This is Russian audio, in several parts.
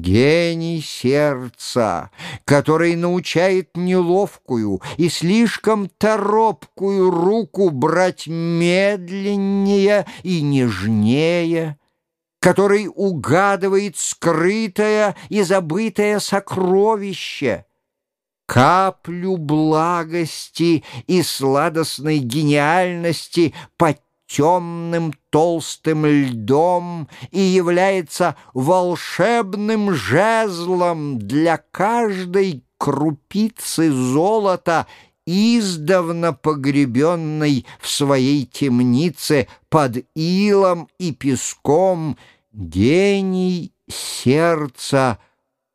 Гений сердца, который научает неловкую и слишком торопкую руку брать медленнее и нежнее, который угадывает скрытое и забытое сокровище, каплю благости и сладостной гениальности под темным толстым льдом и является волшебным жезлом для каждой крупицы золота, издавна погребенной в своей темнице под илом и песком, гений сердца —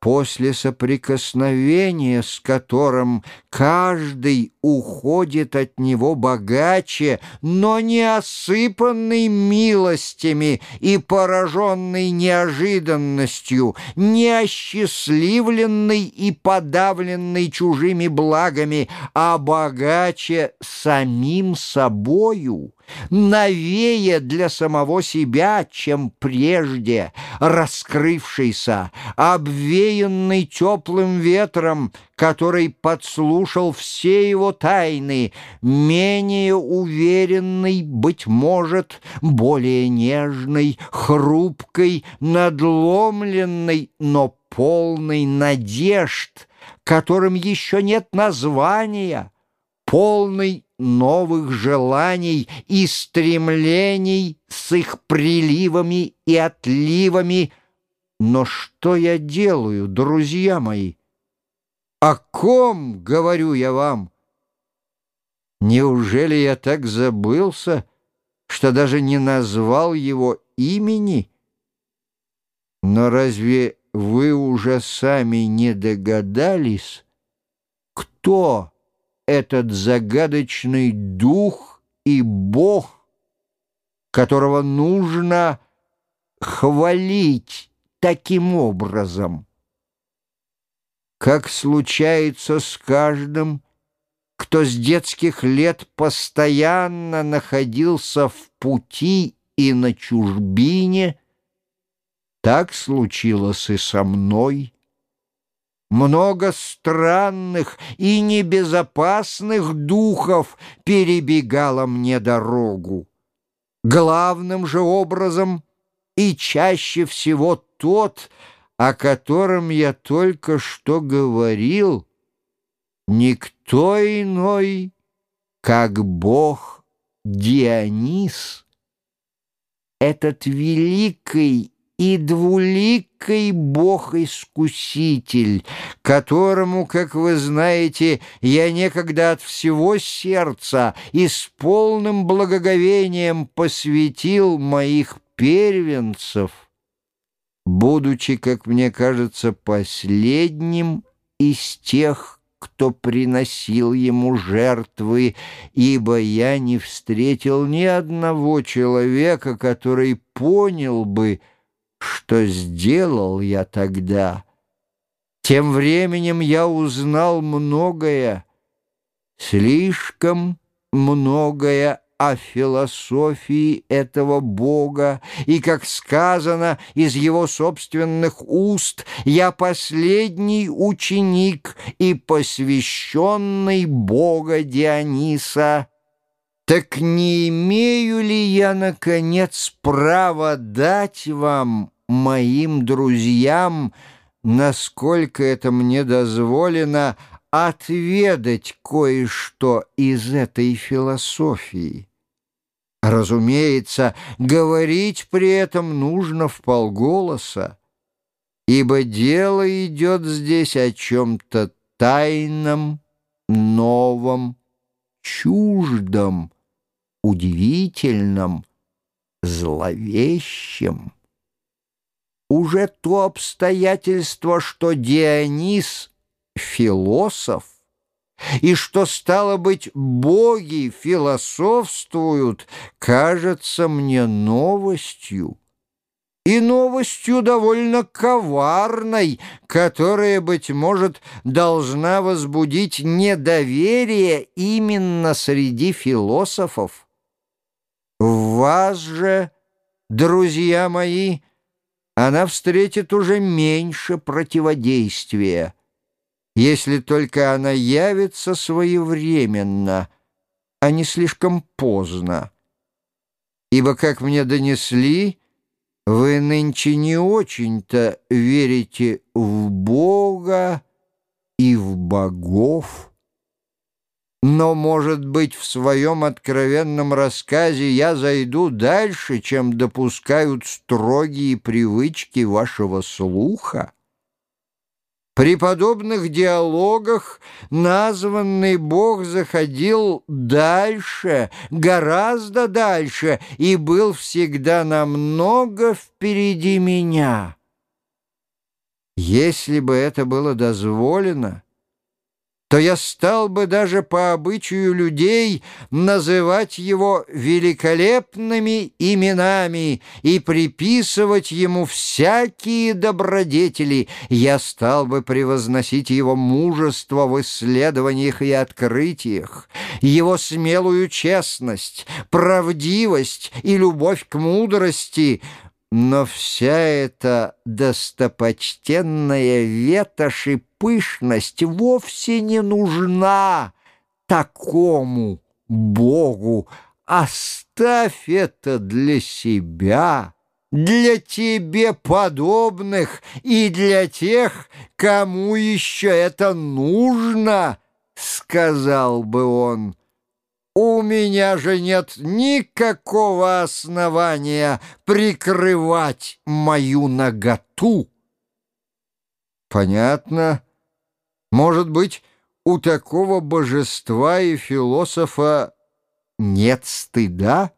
после соприкосновения с которым каждый уходит от него богаче, но не осыпанный милостями и пораженный неожиданностью, не осчастливленный и подавленный чужими благами, а богаче самим собою новее для самого себя, чем прежде, раскрывшийся, обвеянный теплым ветром, который подслушал все его тайны, менее уверенный, быть может, более нежный, хрупкой, надломленный, но полный надежд, которым еще нет названия, полный новых желаний и стремлений с их приливами и отливами. Но что я делаю, друзья мои? О ком говорю я вам? Неужели я так забылся, что даже не назвал его имени? Но разве вы уже сами не догадались, кто этот загадочный дух и Бог, которого нужно хвалить таким образом. Как случается с каждым, кто с детских лет постоянно находился в пути и на чужбине, так случилось и со мной. Много странных и небезопасных духов перебегало мне дорогу. Главным же образом и чаще всего тот, о котором я только что говорил, никто иной, как бог Дионис, этот великий и двуликий Бог-искуситель, которому, как вы знаете, я некогда от всего сердца и с полным благоговением посвятил моих первенцев, будучи, как мне кажется, последним из тех, кто приносил ему жертвы, ибо я не встретил ни одного человека, который понял бы, что сделал я тогда. Тем временем я узнал многое, слишком многое о философии этого Бога, и, как сказано из его собственных уст, «Я последний ученик и посвященный Бога Диониса». Так не имею ли я, наконец, права дать вам, моим друзьям, насколько это мне дозволено, отведать кое-что из этой философии? Разумеется, говорить при этом нужно в полголоса, ибо дело идет здесь о чем-то тайном, новом, чуждом, удивительном, зловещем. Уже то обстоятельство, что Дионис — философ, и что, стало быть, боги философствуют, кажется мне новостью и новостью довольно коварной, которая, быть может, должна возбудить недоверие именно среди философов. Вас же, друзья мои, она встретит уже меньше противодействия, если только она явится своевременно, а не слишком поздно. Ибо, как мне донесли, вы нынче не очень-то верите в Бога и в богов. Но, может быть, в своем откровенном рассказе я зайду дальше, чем допускают строгие привычки вашего слуха. При подобных диалогах названный Бог заходил дальше, гораздо дальше, и был всегда намного впереди меня. Если бы это было дозволено, то я стал бы даже по обычаю людей называть его великолепными именами и приписывать ему всякие добродетели. Я стал бы превозносить его мужество в исследованиях и открытиях, его смелую честность, правдивость и любовь к мудрости — но вся эта достопочтенная ветошь и пышность вовсе не нужна такому Богу. Оставь это для себя, для тебе подобных и для тех, кому еще это нужно, сказал бы он. У меня же нет никакого основания прикрывать мою наготу. Понятно. Может быть, у такого божества и философа нет стыда?